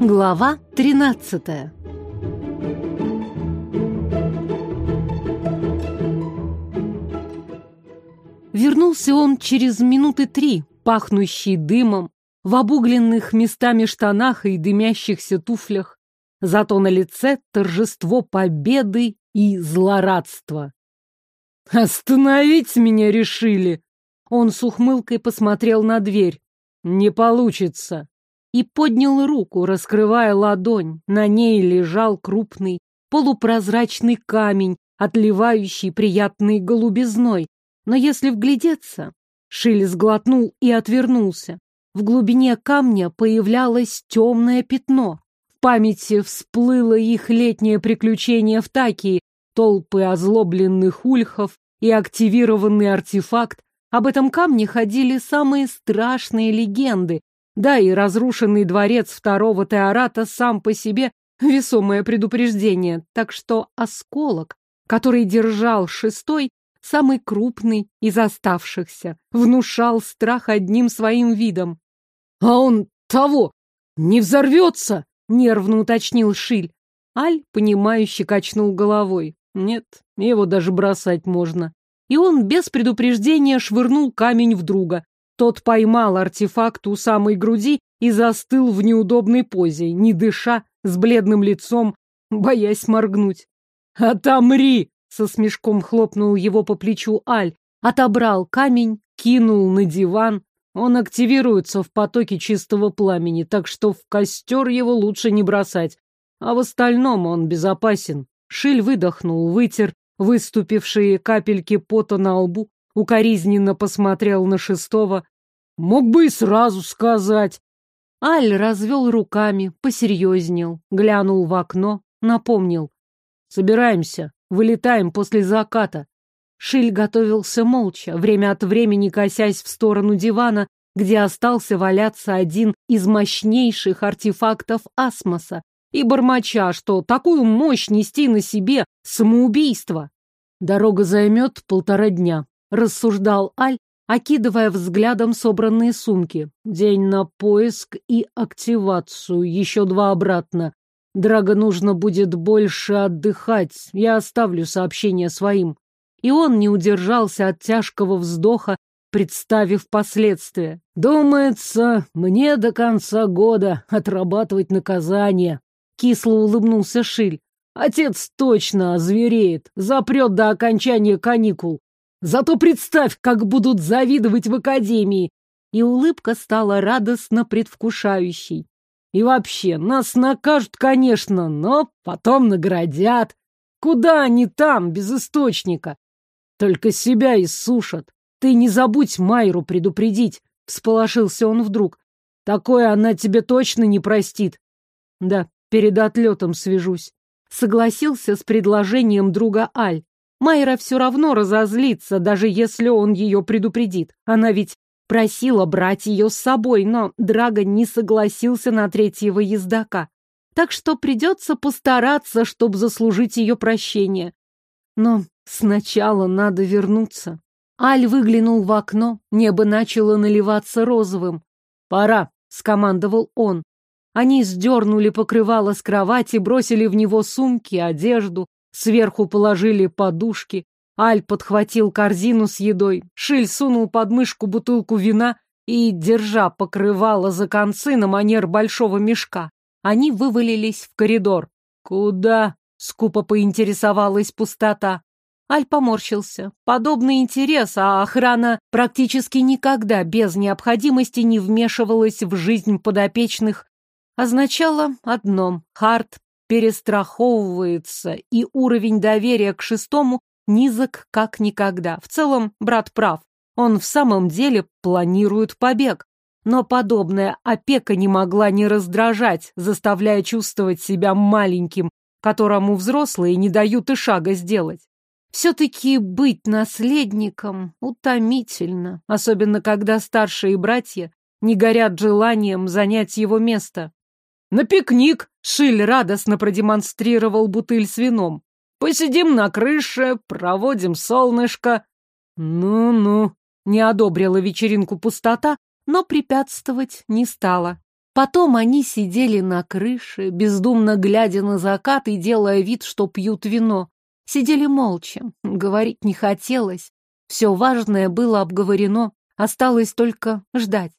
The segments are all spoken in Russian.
Глава 13 Вернулся он через минуты три, пахнущий дымом, в обугленных местами штанах и дымящихся туфлях. Зато на лице торжество победы и злорадства. «Остановить меня решили!» Он с ухмылкой посмотрел на дверь. «Не получится!» И поднял руку, раскрывая ладонь. На ней лежал крупный, полупрозрачный камень, отливающий приятной голубизной. Но если вглядеться... Шиль сглотнул и отвернулся. В глубине камня появлялось темное пятно. В памяти всплыло их летнее приключение в Такии, толпы озлобленных ульхов и активированный артефакт. Об этом камне ходили самые страшные легенды. Да, и разрушенный дворец второго Теората сам по себе весомое предупреждение. Так что осколок, который держал шестой, самый крупный из оставшихся, внушал страх одним своим видом. «А он того! Не взорвется!» — нервно уточнил Шиль. Аль, понимающе качнул головой. «Нет, его даже бросать можно». И он без предупреждения швырнул камень в друга. Тот поймал артефакт у самой груди и застыл в неудобной позе, не дыша, с бледным лицом, боясь моргнуть. «Отомри!» — со смешком хлопнул его по плечу Аль, отобрал камень, кинул на диван, он активируется в потоке чистого пламени, так что в костер его лучше не бросать. А в остальном он безопасен. Шиль выдохнул, вытер выступившие капельки пота на лбу, укоризненно посмотрел на шестого. Мог бы и сразу сказать. Аль развел руками, посерьезнел, глянул в окно, напомнил. Собираемся, вылетаем после заката. Шиль готовился молча, время от времени косясь в сторону дивана, где остался валяться один из мощнейших артефактов Асмоса, и бормоча, что такую мощь нести на себе самоубийство. Дорога займет полтора дня, рассуждал Аль, окидывая взглядом собранные сумки. День на поиск и активацию, еще два обратно. Драго нужно будет больше отдыхать, я оставлю сообщение своим и он не удержался от тяжкого вздоха, представив последствия. «Думается, мне до конца года отрабатывать наказание», — кисло улыбнулся Шиль. «Отец точно озвереет, запрет до окончания каникул. Зато представь, как будут завидовать в академии!» И улыбка стала радостно предвкушающей. «И вообще, нас накажут, конечно, но потом наградят. Куда они там, без источника? Только себя иссушат. Ты не забудь Майру предупредить, всполошился он вдруг. Такое она тебе точно не простит. Да, перед отлетом свяжусь. Согласился с предложением друга Аль. Майра все равно разозлится, даже если он ее предупредит. Она ведь просила брать ее с собой, но Драго не согласился на третьего ездока. Так что придется постараться, чтобы заслужить ее прощение. Но Сначала надо вернуться. Аль выглянул в окно, небо начало наливаться розовым. «Пора», — скомандовал он. Они сдернули покрывало с кровати, бросили в него сумки, одежду, сверху положили подушки. Аль подхватил корзину с едой, Шиль сунул под мышку бутылку вина и, держа покрывало за концы на манер большого мешка, они вывалились в коридор. «Куда?» — скупо поинтересовалась пустота. Аль поморщился. Подобный интерес, а охрана практически никогда без необходимости не вмешивалась в жизнь подопечных, означало одно — Харт перестраховывается, и уровень доверия к шестому низок как никогда. В целом, брат прав. Он в самом деле планирует побег. Но подобная опека не могла не раздражать, заставляя чувствовать себя маленьким, которому взрослые не дают и шага сделать. Все-таки быть наследником утомительно, особенно когда старшие братья не горят желанием занять его место. «На пикник!» — Шиль радостно продемонстрировал бутыль с вином. «Посидим на крыше, проводим солнышко». «Ну-ну», — не одобрила вечеринку пустота, но препятствовать не стала. Потом они сидели на крыше, бездумно глядя на закат и делая вид, что пьют вино. Сидели молча, говорить не хотелось. Все важное было обговорено, осталось только ждать.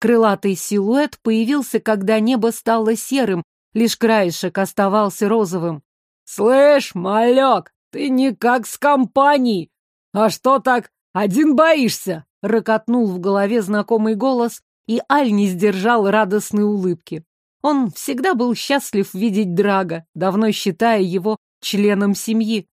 Крылатый силуэт появился, когда небо стало серым, лишь краешек оставался розовым. «Слышь, малек, ты никак с компанией! А что так один боишься?» — рокотнул в голове знакомый голос, и Аль не сдержал радостной улыбки. Он всегда был счастлив видеть Драга, давно считая его членом семьи.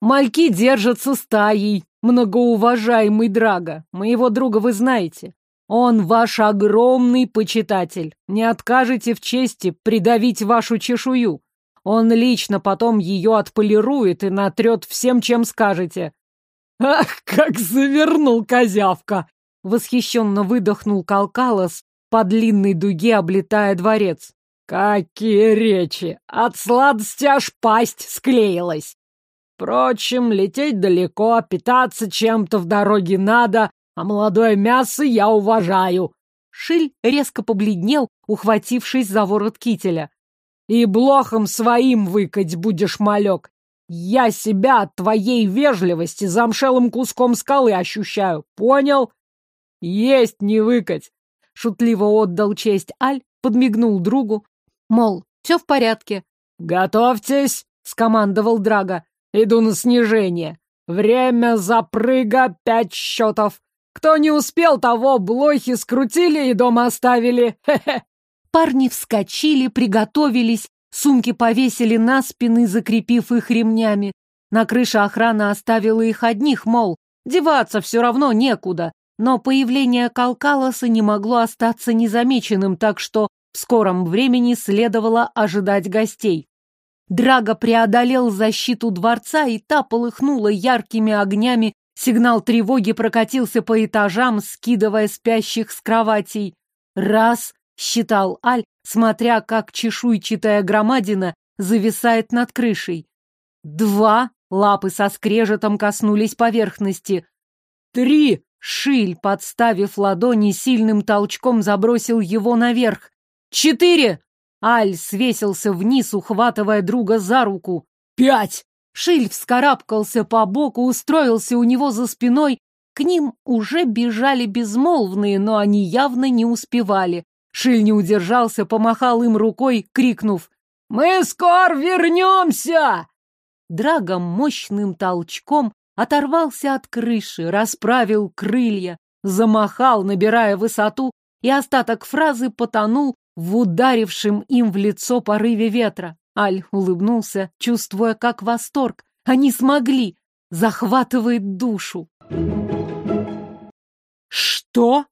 «Мальки держатся стаей, многоуважаемый Драга. Моего друга вы знаете. Он ваш огромный почитатель. Не откажете в чести придавить вашу чешую. Он лично потом ее отполирует и натрет всем, чем скажете». «Ах, как завернул козявка!» Восхищенно выдохнул Калкалос по длинной дуге, облетая дворец. Какие речи! От сладости аж пасть склеилась. Впрочем, лететь далеко, питаться чем-то в дороге надо, а молодое мясо я уважаю. Шиль резко побледнел, ухватившись за ворот кителя. И блохом своим выкать будешь, малек. Я себя от твоей вежливости замшелым куском скалы ощущаю. Понял? Есть не выкать. Шутливо отдал честь Аль, подмигнул другу. Мол, все в порядке. Готовьтесь, скомандовал Драга. Иду на снижение. Время запрыга пять счетов. Кто не успел, того блохи скрутили и дома оставили. Хе-хе. Парни вскочили, приготовились, сумки повесили на спины, закрепив их ремнями. На крыше охрана оставила их одних, мол, деваться все равно некуда. Но появление Калкалоса не могло остаться незамеченным, так что в скором времени следовало ожидать гостей. Драго преодолел защиту дворца, и та полыхнула яркими огнями, сигнал тревоги прокатился по этажам, скидывая спящих с кроватей. «Раз!» — считал Аль, смотря, как чешуйчатая громадина зависает над крышей. «Два!» — лапы со скрежетом коснулись поверхности. «Три!» Шиль, подставив ладони, сильным толчком забросил его наверх. «Четыре!» Аль свесился вниз, ухватывая друга за руку. «Пять!» Шиль вскарабкался по боку, устроился у него за спиной. К ним уже бежали безмолвные, но они явно не успевали. Шиль не удержался, помахал им рукой, крикнув «Мы скоро вернемся!» Драгом мощным толчком оторвался от крыши, расправил крылья, замахал, набирая высоту, и остаток фразы потонул в ударившем им в лицо порыве ветра. Аль улыбнулся, чувствуя, как восторг. Они смогли! Захватывает душу. Что?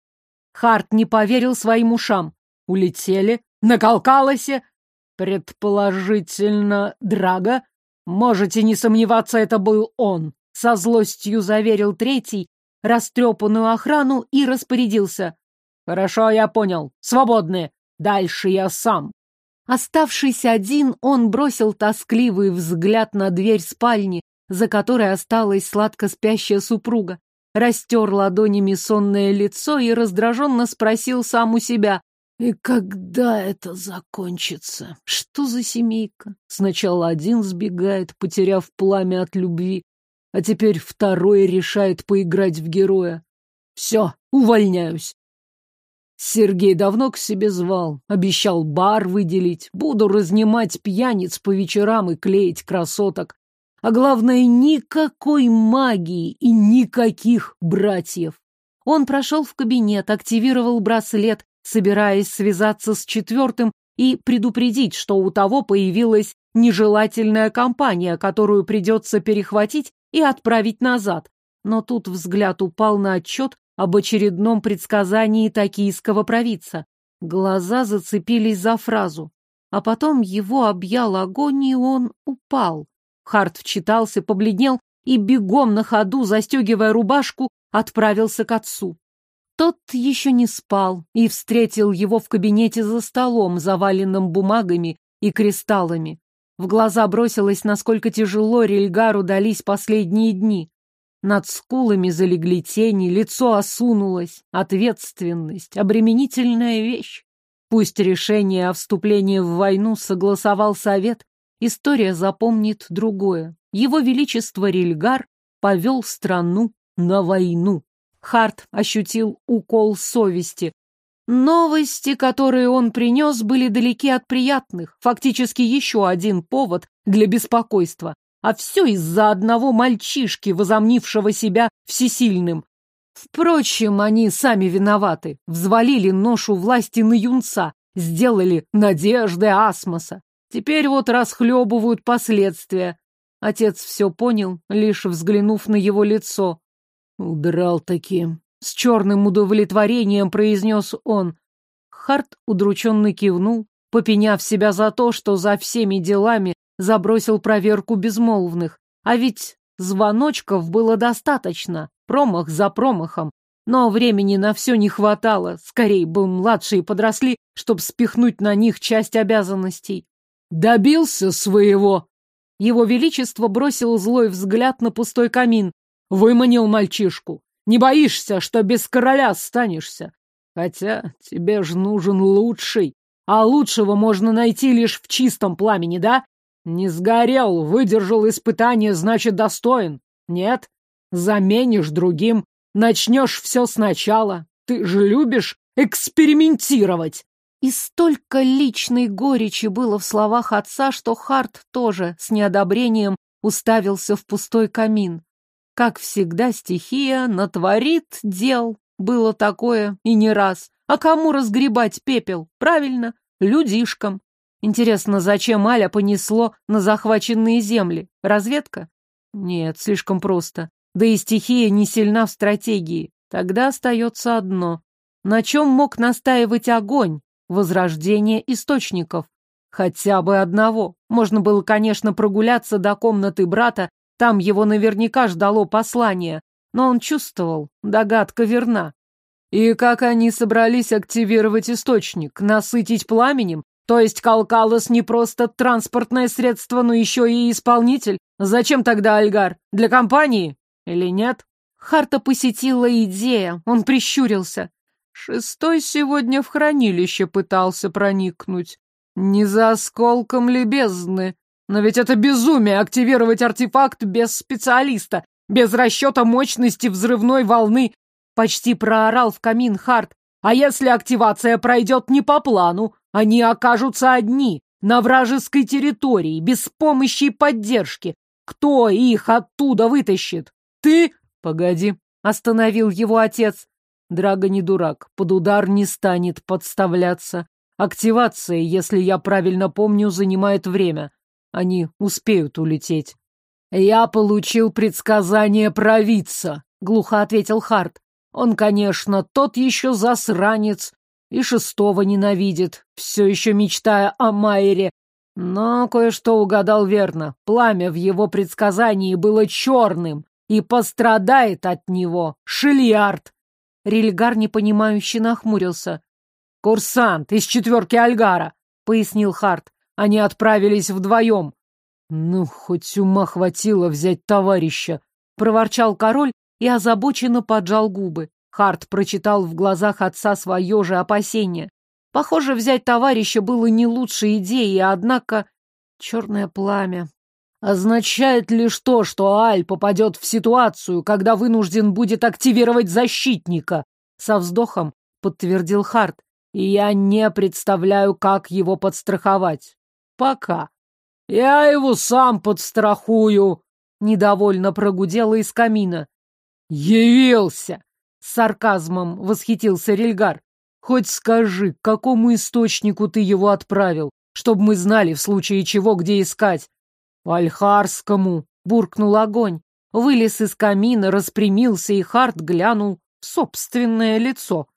Харт не поверил своим ушам. Улетели? На Калкалосе? Предположительно, Драга? Можете не сомневаться, это был он со злостью заверил третий растрепанную охрану и распорядился. «Хорошо, я понял. Свободны. Дальше я сам». Оставшись один, он бросил тоскливый взгляд на дверь спальни, за которой осталась сладко спящая супруга, растер ладонями сонное лицо и раздраженно спросил сам у себя, «И когда это закончится? Что за семейка? Сначала один сбегает, потеряв пламя от любви, а теперь второй решает поиграть в героя. Все, увольняюсь. Сергей давно к себе звал, обещал бар выделить, буду разнимать пьяниц по вечерам и клеить красоток. А главное, никакой магии и никаких братьев. Он прошел в кабинет, активировал браслет, собираясь связаться с четвертым и предупредить, что у того появилась нежелательная компания, которую придется перехватить и отправить назад. Но тут взгляд упал на отчет об очередном предсказании токийского провидца. Глаза зацепились за фразу. А потом его объял огонь, и он упал. Харт вчитался, побледнел и бегом на ходу, застегивая рубашку, отправился к отцу. Тот еще не спал и встретил его в кабинете за столом, заваленным бумагами и кристаллами. В глаза бросилось, насколько тяжело Рельгару дались последние дни. Над скулами залегли тени, лицо осунулось. Ответственность — обременительная вещь. Пусть решение о вступлении в войну согласовал совет, история запомнит другое. Его Величество Рильгар повел страну на войну. Харт ощутил укол совести. Новости, которые он принес, были далеки от приятных. Фактически еще один повод для беспокойства. А все из-за одного мальчишки, возомнившего себя всесильным. Впрочем, они сами виноваты. Взвалили ношу власти на юнца, сделали надежды Асмоса. Теперь вот расхлебывают последствия. Отец все понял, лишь взглянув на его лицо. Удрал таки. С черным удовлетворением произнес он. Харт удрученно кивнул, попеняв себя за то, что за всеми делами забросил проверку безмолвных. А ведь звоночков было достаточно промах за промахом. Но времени на все не хватало, скорее бы младшие подросли, чтобы спихнуть на них часть обязанностей. «Добился своего!» Его Величество бросил злой взгляд на пустой камин. Выманил мальчишку. Не боишься, что без короля останешься? Хотя тебе ж нужен лучший. А лучшего можно найти лишь в чистом пламени, да? Не сгорел, выдержал испытание, значит, достоин. Нет? Заменишь другим, начнешь все сначала. Ты же любишь экспериментировать. И столько личной горечи было в словах отца, что Харт тоже с неодобрением уставился в пустой камин. Как всегда, стихия натворит дел. Было такое и не раз. А кому разгребать пепел? Правильно, людишкам. Интересно, зачем Аля понесло на захваченные земли? Разведка? Нет, слишком просто. Да и стихия не сильна в стратегии. Тогда остается одно. На чем мог настаивать огонь? Возрождение источников. Хотя бы одного. Можно было, конечно, прогуляться до комнаты брата, там его наверняка ждало послание. Но он чувствовал, догадка верна. И как они собрались активировать источник? Насытить пламенем? То есть Калкалос не просто транспортное средство, но еще и исполнитель? Зачем тогда Альгар? Для компании? Или нет? Харта посетила идея, он прищурился. Шестой сегодня в хранилище пытался проникнуть. Не за осколком ли бездны? Но ведь это безумие активировать артефакт без специалиста, без расчета мощности взрывной волны. Почти проорал в камин Харт. А если активация пройдет не по плану, они окажутся одни, на вражеской территории, без помощи и поддержки. Кто их оттуда вытащит? Ты? Погоди, остановил его отец. Драго не дурак, под удар не станет подставляться. Активация, если я правильно помню, занимает время. Они успеют улететь. Я получил предсказание провидца, глухо ответил Харт. Он, конечно, тот еще засранец и шестого ненавидит, все еще мечтая о Майере, но кое-что угадал верно. Пламя в его предсказании было черным, и пострадает от него Шильярд. Рильгар непонимающе нахмурился. «Курсант из четверки Альгара», — пояснил Харт. «Они отправились вдвоем». «Ну, хоть ума хватило взять товарища», — проворчал король и озабоченно поджал губы. Харт прочитал в глазах отца свое же опасение. Похоже, взять товарища было не лучшей идеей, однако... Черное пламя, Означает лишь то, что Аль попадет в ситуацию, когда вынужден будет активировать защитника. Со вздохом подтвердил Харт. И я не представляю, как его подстраховать. Пока. Я его сам подстрахую. Недовольно прогудела из камина. Явился! С сарказмом восхитился Рельгар. Хоть скажи, к какому источнику ты его отправил, чтобы мы знали, в случае чего, где искать. «Альхарскому!» — буркнул огонь. Вылез из камина, распрямился, и Харт глянул в собственное лицо.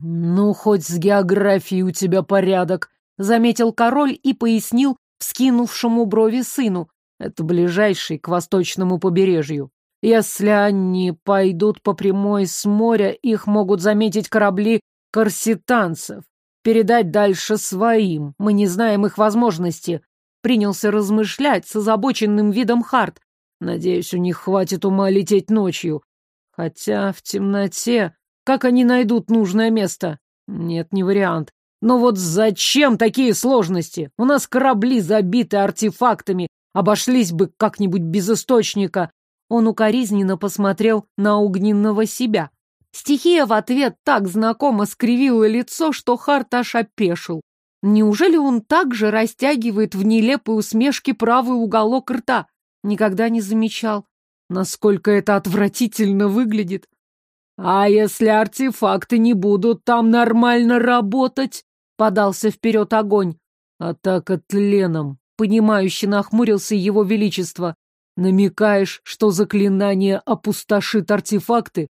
«Ну, хоть с географией у тебя порядок», — заметил король и пояснил вскинувшему брови сыну. «Это ближайший к восточному побережью. Если они пойдут по прямой с моря, их могут заметить корабли корситанцев. Передать дальше своим. Мы не знаем их возможности принялся размышлять с озабоченным видом Харт. Надеюсь, у них хватит ума лететь ночью. Хотя в темноте... Как они найдут нужное место? Нет, не вариант. Но вот зачем такие сложности? У нас корабли забиты артефактами. Обошлись бы как-нибудь без источника. Он укоризненно посмотрел на огненного себя. Стихия в ответ так знакомо скривила лицо, что Харт аж опешил. Неужели он также растягивает в нелепой усмешке правый уголок рта? Никогда не замечал, насколько это отвратительно выглядит. А если артефакты не будут там нормально работать? Подался вперед огонь. Атака тленом. Понимающе нахмурился его величество. Намекаешь, что заклинание опустошит артефакты?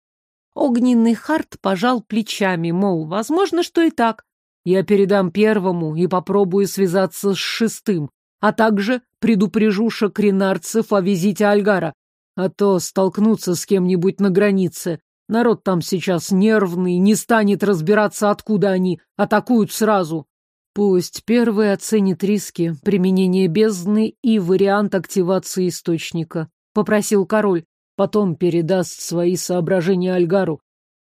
Огненный Харт пожал плечами, мол, возможно, что и так. Я передам первому и попробую связаться с шестым, а также предупрежу шакринарцев о визите Альгара, а то столкнуться с кем-нибудь на границе. Народ там сейчас нервный, не станет разбираться, откуда они, атакуют сразу. Пусть первый оценит риски применения бездны и вариант активации источника, попросил король. Потом передаст свои соображения Альгару.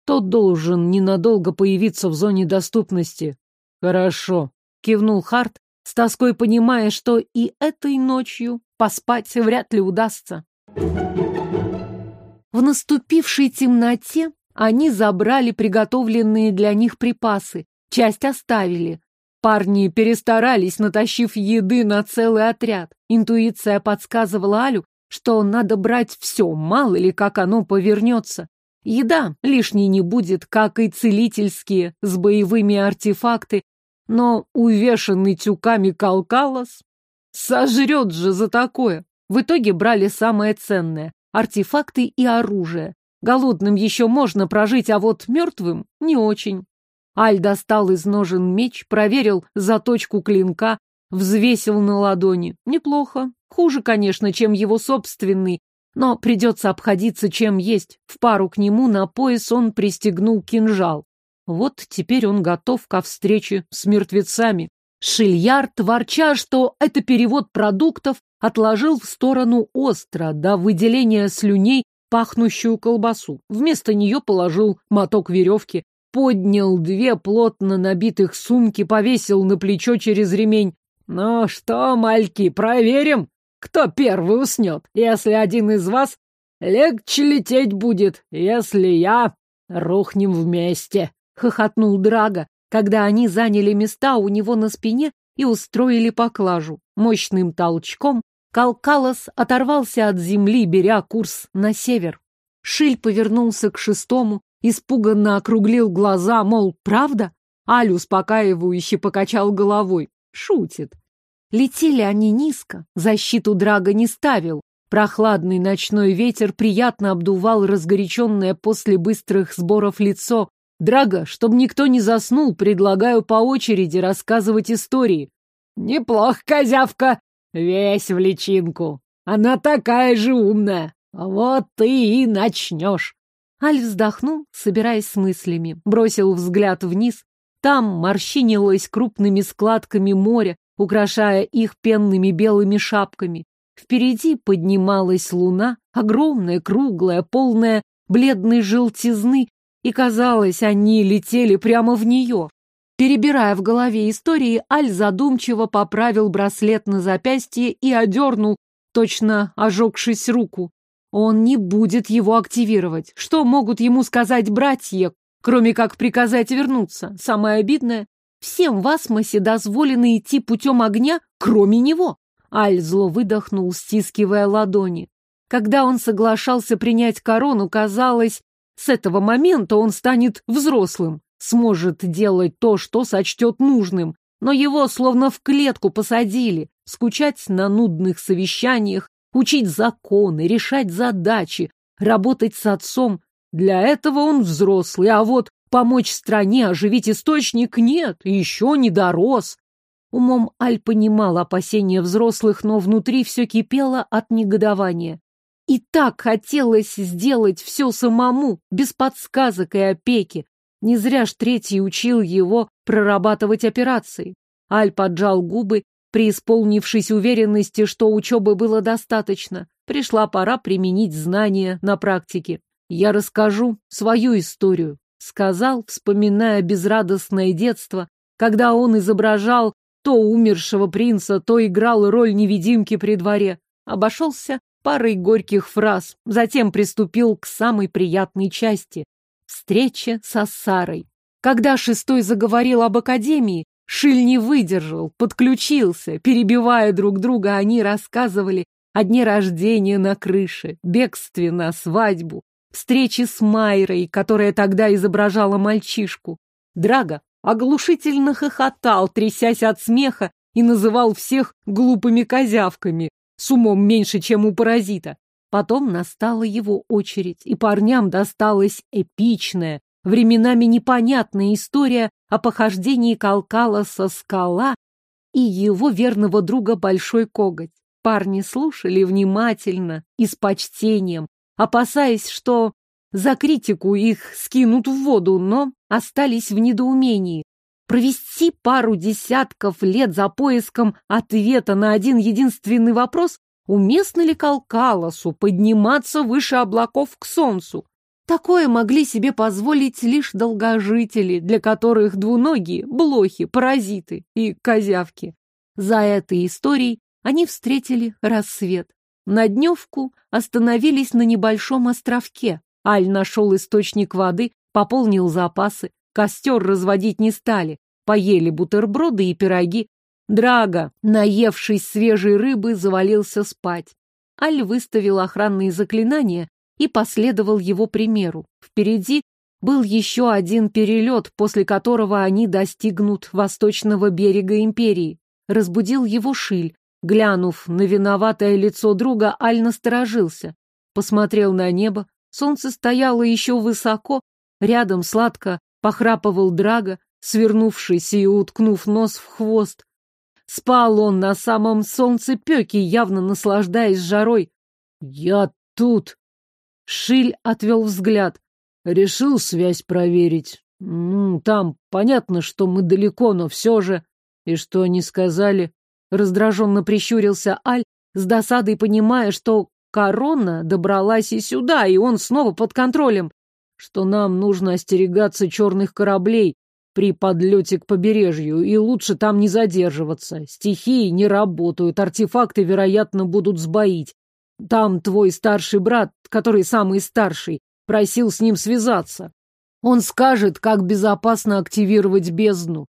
Тот должен ненадолго появиться в зоне доступности. Хорошо, кивнул Харт, с тоской понимая, что и этой ночью поспать вряд ли удастся. В наступившей темноте они забрали приготовленные для них припасы, часть оставили. Парни перестарались, натащив еды на целый отряд. Интуиция подсказывала Алю, что надо брать все, мало ли как оно повернется. Еда лишней не будет, как и целительские, с боевыми артефакты, но увешанный тюками калкалос сожрет же за такое. В итоге брали самое ценное — артефакты и оружие. Голодным еще можно прожить, а вот мертвым не очень. Аль достал из ножен меч, проверил заточку клинка, взвесил на ладони. Неплохо. Хуже, конечно, чем его собственный, но придется обходиться чем есть. В пару к нему на пояс он пристегнул кинжал. Вот теперь он готов ко встрече с мертвецами. Шильярд, ворча, что это перевод продуктов, отложил в сторону остро до выделения слюней пахнущую колбасу. Вместо нее положил моток веревки, поднял две плотно набитых сумки, повесил на плечо через ремень. «Ну что, мальки, проверим, кто первый уснет. Если один из вас, легче лететь будет. Если я, рухнем вместе», — хохотнул Драга, когда они заняли места у него на спине и устроили поклажу. Мощным толчком Калкалос оторвался от земли, беря курс на север. Шиль повернулся к шестому, испуганно округлил глаза, мол, правда? Аль успокаивающе покачал головой. Шутит. Летели они низко, защиту Драга не ставил. Прохладный ночной ветер приятно обдувал разгоряченное после быстрых сборов лицо. Драга, чтобы никто не заснул, предлагаю по очереди рассказывать истории. Неплохо, козявка, весь в личинку. Она такая же умная. Вот ты и начнешь. Аль вздохнул, собираясь с мыслями, бросил взгляд вниз. Там морщинилось крупными складками море, украшая их пенными белыми шапками. Впереди поднималась луна, огромная, круглая, полная бледной желтизны, и, казалось, они летели прямо в нее. Перебирая в голове истории, Аль задумчиво поправил браслет на запястье и одернул, точно ожегшись руку. Он не будет его активировать. Что могут ему сказать братья, кроме как приказать вернуться? Самое обидное, всем в Асмосе дозволено идти путем огня, кроме него. Аль зло выдохнул, стискивая ладони. Когда он соглашался принять корону, казалось, с этого момента он станет взрослым, сможет делать то, что сочтет нужным. Но его словно в клетку посадили, скучать на нудных совещаниях, учить законы, решать задачи, работать с отцом. Для этого он взрослый, а вот помочь стране оживить источник нет, еще не дорос. Умом Аль понимал опасения взрослых, но внутри все кипело от негодования. И так хотелось сделать все самому, без подсказок и опеки. Не зря ж третий учил его прорабатывать операции. Аль поджал губы преисполнившись уверенности, что учебы было достаточно. Пришла пора применить знания на практике. Я расскажу свою историю, сказал, вспоминая безрадостное детство, когда он изображал то умершего принца, то играл роль невидимки при дворе. Обошелся парой горьких фраз, затем приступил к самой приятной части — встрече с Сарой. Когда шестой заговорил об академии, Шиль не выдержал, подключился, перебивая друг друга, они рассказывали о дне рождения на крыше, бегстве на свадьбу, встрече с Майрой, которая тогда изображала мальчишку. Драго оглушительно хохотал, трясясь от смеха, и называл всех глупыми козявками, с умом меньше, чем у паразита. Потом настала его очередь, и парням досталась эпичная, временами непонятная история о похождении Калкала со скала и его верного друга Большой Коготь. Парни слушали внимательно и с почтением, опасаясь, что за критику их скинут в воду, но остались в недоумении. Провести пару десятков лет за поиском ответа на один единственный вопрос, уместно ли Калкалосу подниматься выше облаков к солнцу? Такое могли себе позволить лишь долгожители, для которых двуногие, блохи, паразиты и козявки. За этой историей они встретили рассвет. На дневку остановились на небольшом островке. Аль нашел источник воды, пополнил запасы. Костер разводить не стали. Поели бутерброды и пироги. Драго, наевшись свежей рыбы, завалился спать. Аль выставил охранные заклинания и последовал его примеру. Впереди был еще один перелет, после которого они достигнут восточного берега империи. Разбудил его Шиль, Глянув на виноватое лицо друга, Аль насторожился. Посмотрел на небо. Солнце стояло еще высоко. Рядом сладко похрапывал Драга, свернувшись и уткнув нос в хвост. Спал он на самом солнцепеке, явно наслаждаясь жарой. «Я тут!» Шиль отвел взгляд. Решил связь проверить. Ну, там понятно, что мы далеко, но все же... И что они сказали? Раздраженно прищурился Аль, с досадой понимая, что корона добралась и сюда, и он снова под контролем. Что нам нужно остерегаться черных кораблей при подлете к побережью, и лучше там не задерживаться. Стихии не работают, артефакты, вероятно, будут сбоить. Там твой старший брат, который самый старший, просил с ним связаться. Он скажет, как безопасно активировать бездну.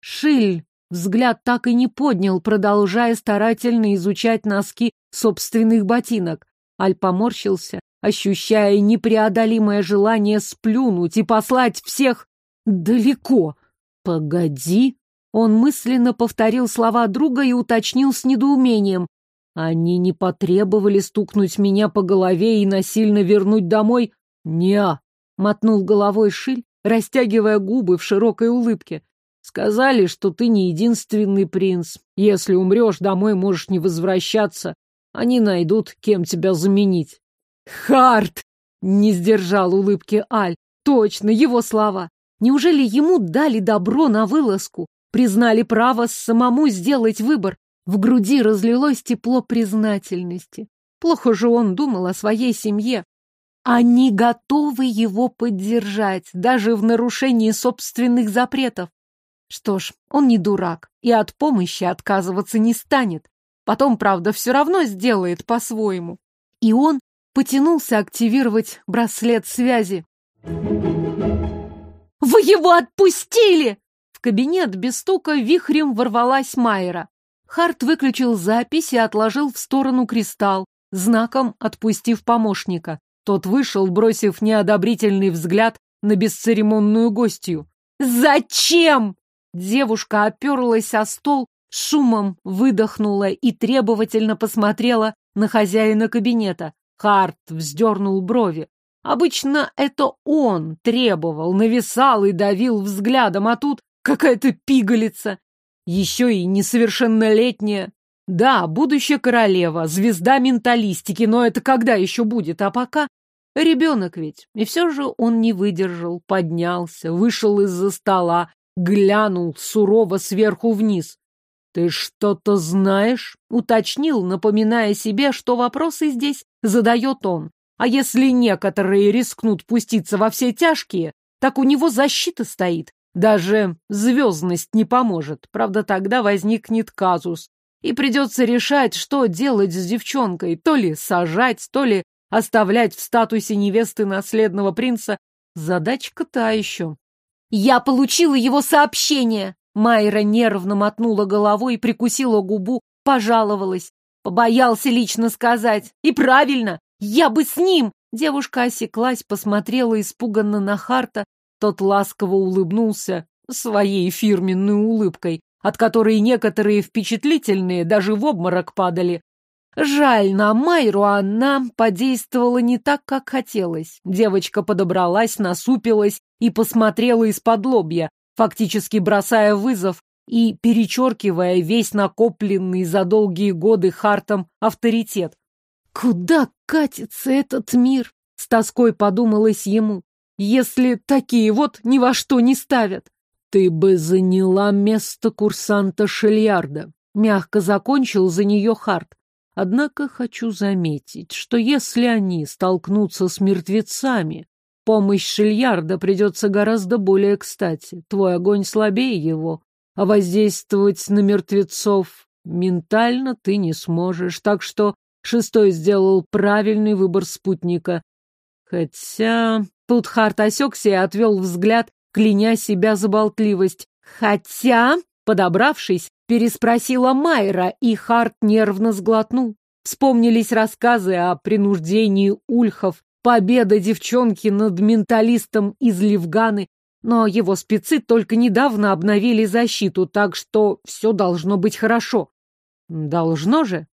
Шиль Взгляд так и не поднял, продолжая старательно изучать носки собственных ботинок. Аль поморщился, ощущая непреодолимое желание сплюнуть и послать всех далеко. «Погоди!» Он мысленно повторил слова друга и уточнил с недоумением. «Они не потребовали стукнуть меня по голове и насильно вернуть домой?» «Не-а!» мотнул головой Шиль, растягивая губы в широкой улыбке. Сказали, что ты не единственный принц. Если умрешь, домой можешь не возвращаться. Они найдут, кем тебя заменить. Харт! Не сдержал улыбки Аль. Точно, его слова. Неужели ему дали добро на вылазку? Признали право самому сделать выбор? В груди разлилось тепло признательности. Плохо же он думал о своей семье. Они готовы его поддержать, даже в нарушении собственных запретов. Что ж, он не дурак и от помощи отказываться не станет. Потом, правда, все равно сделает по-своему. И он потянулся активировать браслет связи. «Вы его отпустили!» В кабинет без стука вихрем ворвалась Майера. Харт выключил запись и отложил в сторону кристалл, знаком отпустив помощника. Тот вышел, бросив неодобрительный взгляд на бесцеремонную гостью. «Зачем?» Девушка оперлась о стол, шумом выдохнула и требовательно посмотрела на хозяина кабинета. Харт вздернул брови. Обычно это он требовал, нависал и давил взглядом, а тут какая-то пигалица. Еще и несовершеннолетняя. Да, будущая королева, звезда менталистики, но это когда еще будет? А пока ребенок ведь. И все же он не выдержал, поднялся, вышел из-за стола глянул сурово сверху вниз. «Ты что-то знаешь?» — уточнил, напоминая себе, что вопросы здесь задает он. А если некоторые рискнут пуститься во все тяжкие, так у него защита стоит. Даже звездность не поможет. Правда, тогда возникнет казус. И придется решать, что делать с девчонкой. То ли сажать, то ли оставлять в статусе невесты наследного принца. Задачка та еще. «Я получила его сообщение!» Майра нервно мотнула головой и прикусила губу, пожаловалась. Побоялся лично сказать. И правильно, я бы с ним. Девушка осеклась, посмотрела испуганно на Харта. Тот ласково улыбнулся своей фирменной улыбкой, от которой некоторые впечатлительные даже в обморок падали. Жаль, на Майру она подействовала не так, как хотелось. Девочка подобралась, насупилась и посмотрела из-под лобья, фактически бросая вызов и перечеркивая весь накопленный за долгие годы Хартом авторитет. «Куда катится этот мир?» — с тоской подумалось ему. «Если такие вот ни во что не ставят». «Ты бы заняла место курсанта Шильярда», — мягко закончил за нее Харт. «Однако хочу заметить, что если они столкнутся с мертвецами, Помощь Шильярда придется гораздо более кстати. Твой огонь слабее его, а воздействовать на мертвецов ментально ты не сможешь. Так что шестой сделал правильный выбор спутника. Хотя... Тут Харт осекся и отвел взгляд, кляня себя за болтливость. Хотя, подобравшись, переспросила Майра, и Харт нервно сглотнул. Вспомнились рассказы о принуждении ульхов Победа девчонки над менталистом из Левганы, но его спецы только недавно обновили защиту, так что все должно быть хорошо. Должно же.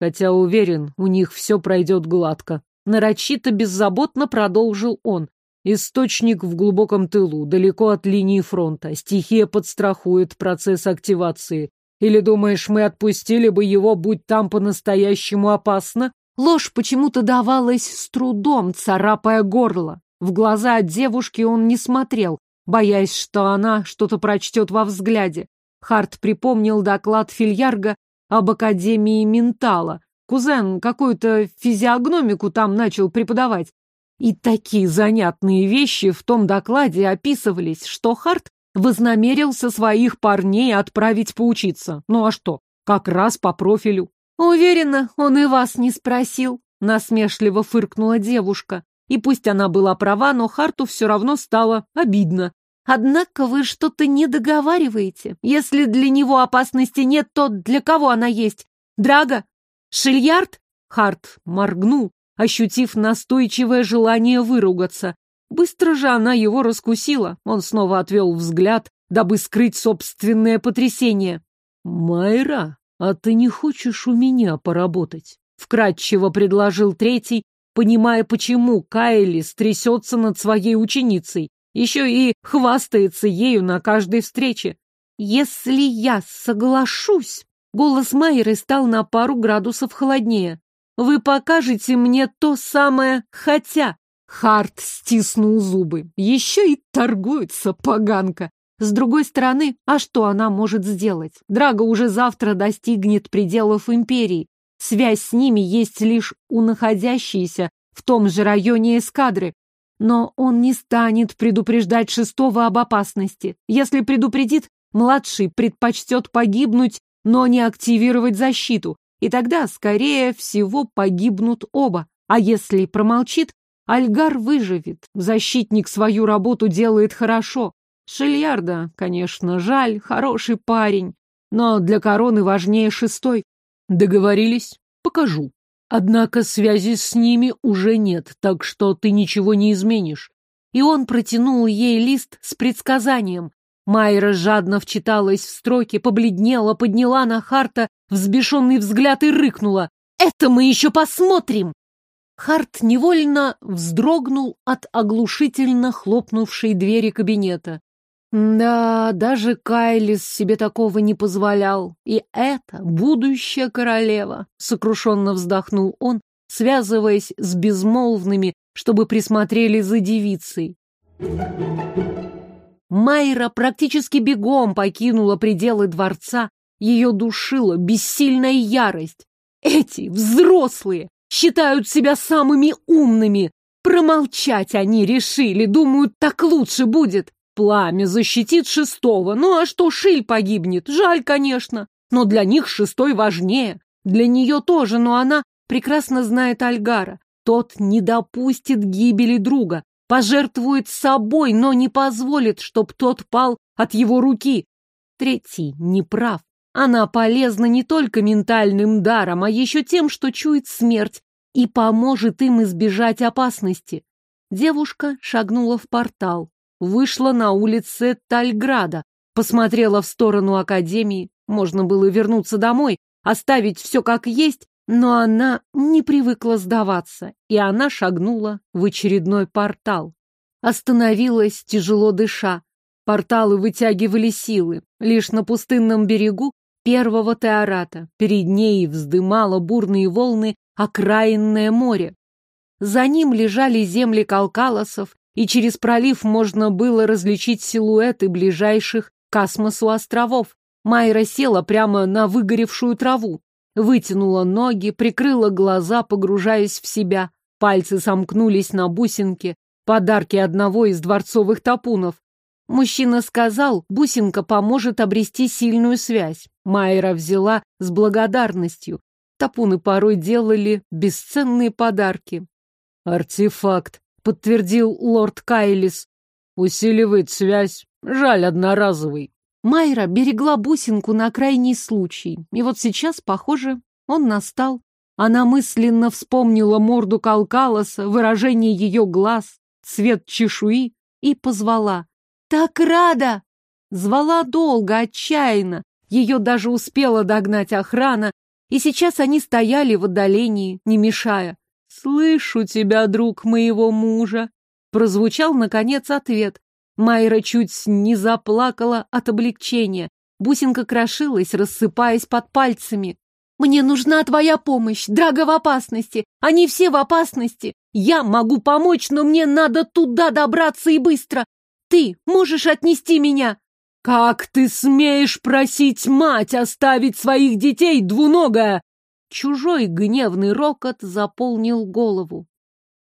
Хотя уверен, у них все пройдет гладко. Нарочито беззаботно продолжил он. Источник в глубоком тылу, далеко от линии фронта. Стихия подстрахует процесс активации. Или думаешь, мы отпустили бы его, будь там по-настоящему опасно? Ложь почему-то давалась с трудом, царапая горло. В глаза девушки он не смотрел, боясь, что она что-то прочтет во взгляде. Харт припомнил доклад Фильярга об Академии Ментала. Кузен какую-то физиогномику там начал преподавать. И такие занятные вещи в том докладе описывались, что Харт вознамерился своих парней отправить поучиться. Ну а что, как раз по профилю. «Уверена, он и вас не спросил», — насмешливо фыркнула девушка. И пусть она была права, но Харту все равно стало обидно. «Однако вы что-то не договариваете. Если для него опасности нет, то для кого она есть? Драга? Шильярд?» Харт моргнул, ощутив настойчивое желание выругаться. Быстро же она его раскусила. Он снова отвел взгляд, дабы скрыть собственное потрясение. «Майра!» «А ты не хочешь у меня поработать?» — вкратчиво предложил третий, понимая, почему Кайли стрясется над своей ученицей, еще и хвастается ею на каждой встрече. «Если я соглашусь...» Голос Майеры стал на пару градусов холоднее. «Вы покажете мне то самое «хотя». Харт стиснул зубы. Еще и торгуется поганка. С другой стороны, а что она может сделать? Драго уже завтра достигнет пределов империи. Связь с ними есть лишь у находящейся в том же районе эскадры. Но он не станет предупреждать шестого об опасности. Если предупредит, младший предпочтет погибнуть, но не активировать защиту. И тогда, скорее всего, погибнут оба. А если промолчит, Альгар выживет. Защитник свою работу делает хорошо. Шильярда, конечно, жаль, хороший парень, но для короны важнее шестой. Договорились? Покажу. Однако связи с ними уже нет, так что ты ничего не изменишь. И он протянул ей лист с предсказанием. Майра жадно вчиталась в строки, побледнела, подняла на Харта взбешенный взгляд и рыкнула. «Это мы еще посмотрим!» Харт невольно вздрогнул от оглушительно хлопнувшей двери кабинета. Да, даже Кайлис себе такого не позволял. И это будущая королева, сокрушенно вздохнул он, связываясь с безмолвными, чтобы присмотрели за девицей. Майра практически бегом покинула пределы дворца, Ее душила бессильная ярость. Эти взрослые считают себя самыми умными. Промолчать они решили, думают, так лучше будет. Пламя защитит шестого, ну а что, Шиль погибнет? Жаль, конечно, но для них шестой важнее. Для нее тоже, но она прекрасно знает Альгара. Тот не допустит гибели друга, пожертвует собой, но не позволит, чтоб тот пал от его руки. Третий не прав. Она полезна не только ментальным даром, а еще тем, что чует смерть и поможет им избежать опасности. Девушка шагнула в портал вышла на улице Тальграда, посмотрела в сторону академии. Можно было вернуться домой, оставить все как есть, но она не привыкла сдаваться, и она шагнула в очередной портал. Остановилась, тяжело дыша. Порталы вытягивали силы. Лишь на пустынном берегу первого теората перед ней вздымало бурные волны окраинное море. За ним лежали земли Калкалосов и через пролив можно было различить силуэты ближайших к космосу островов. Майра села прямо на выгоревшую траву, вытянула ноги, прикрыла глаза, погружаясь в себя. Пальцы сомкнулись на бусинке, подарки одного из дворцовых топунов. Мужчина сказал, бусинка поможет обрести сильную связь. Майра взяла с благодарностью. Топуны порой делали бесценные подарки. Артефакт, подтвердил лорд Кайлис. Усиливает связь. Жаль, одноразовый. Майра берегла бусинку на крайний случай. И вот сейчас, похоже, он настал. Она мысленно вспомнила морду Калкалоса, выражение ее глаз, цвет чешуи и позвала. «Так рада!» Звала долго, отчаянно. Ее даже успела догнать охрана, и сейчас они стояли в отдалении, не мешая. «Слышу тебя, друг моего мужа!» Прозвучал, наконец, ответ. Майра чуть не заплакала от облегчения. Бусинка крошилась, рассыпаясь под пальцами. «Мне нужна твоя помощь. Драга в опасности. Они все в опасности. Я могу помочь, но мне надо туда добраться и быстро. Ты можешь отнести меня?» «Как ты смеешь просить мать оставить своих детей, двуногая?» Чужой гневный рокот заполнил голову.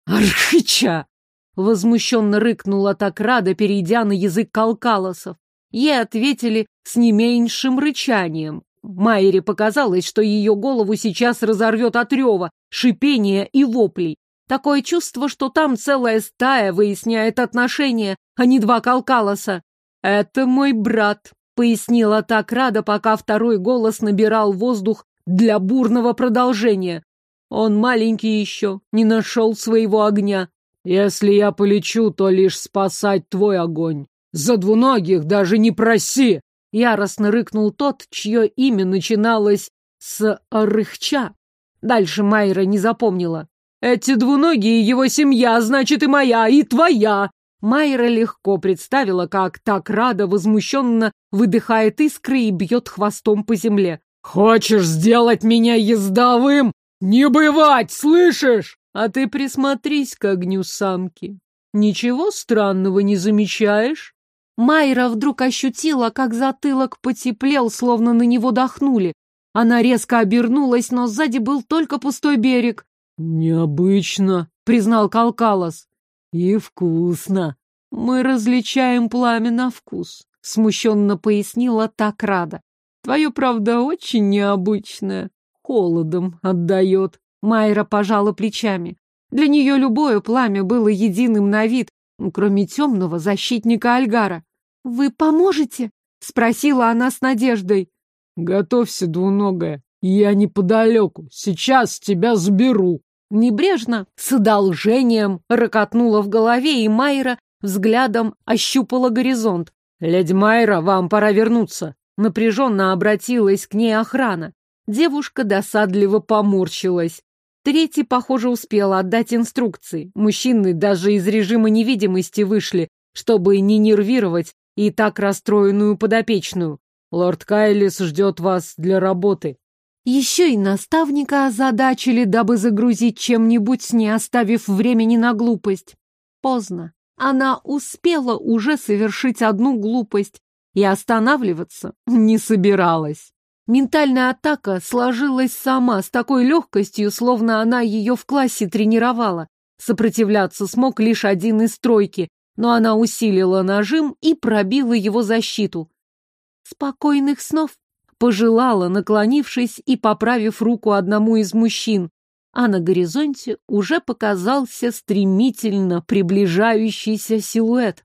«Архича!» — возмущенно рыкнула так рада, перейдя на язык калкалосов. Ей ответили с не меньшим рычанием. Майре показалось, что ее голову сейчас разорвет от рева, шипения и воплей. Такое чувство, что там целая стая выясняет отношения, а не два калкалоса. «Это мой брат», — пояснила так рада, пока второй голос набирал воздух для бурного продолжения. Он маленький еще, не нашел своего огня. Если я полечу, то лишь спасать твой огонь. За двуногих даже не проси!» Яростно рыкнул тот, чье имя начиналось с «рыхча». Дальше Майра не запомнила. «Эти двуногие его семья, значит и моя, и твоя!» Майра легко представила, как так рада возмущенно выдыхает искры и бьет хвостом по земле. «Хочешь сделать меня ездовым? Не бывать, слышишь? А ты присмотрись к огню самки. Ничего странного не замечаешь?» Майра вдруг ощутила, как затылок потеплел, словно на него дохнули. Она резко обернулась, но сзади был только пустой берег. «Необычно», — признал Калкалос. «И вкусно. Мы различаем пламя на вкус», — смущенно пояснила так рада. Твое, правда, очень необычное. Холодом отдает. Майра пожала плечами. Для нее любое пламя было единым на вид, кроме темного защитника Альгара. «Вы поможете?» — спросила она с надеждой. «Готовься, двуногая, я неподалеку, сейчас тебя заберу». Небрежно, с одолжением, ракотнула в голове, и Майра взглядом ощупала горизонт. «Леди Майра, вам пора вернуться». Напряженно обратилась к ней охрана. Девушка досадливо поморщилась. Третий, похоже, успел отдать инструкции. Мужчины даже из режима невидимости вышли, чтобы не нервировать и так расстроенную подопечную. Лорд Кайлис ждет вас для работы. Еще и наставника озадачили, дабы загрузить чем-нибудь, не оставив времени на глупость. Поздно. Она успела уже совершить одну глупость, и останавливаться не собиралась. Ментальная атака сложилась сама с такой легкостью, словно она ее в классе тренировала. Сопротивляться смог лишь один из тройки, но она усилила нажим и пробила его защиту. «Спокойных снов!» — пожелала, наклонившись и поправив руку одному из мужчин, а на горизонте уже показался стремительно приближающийся силуэт.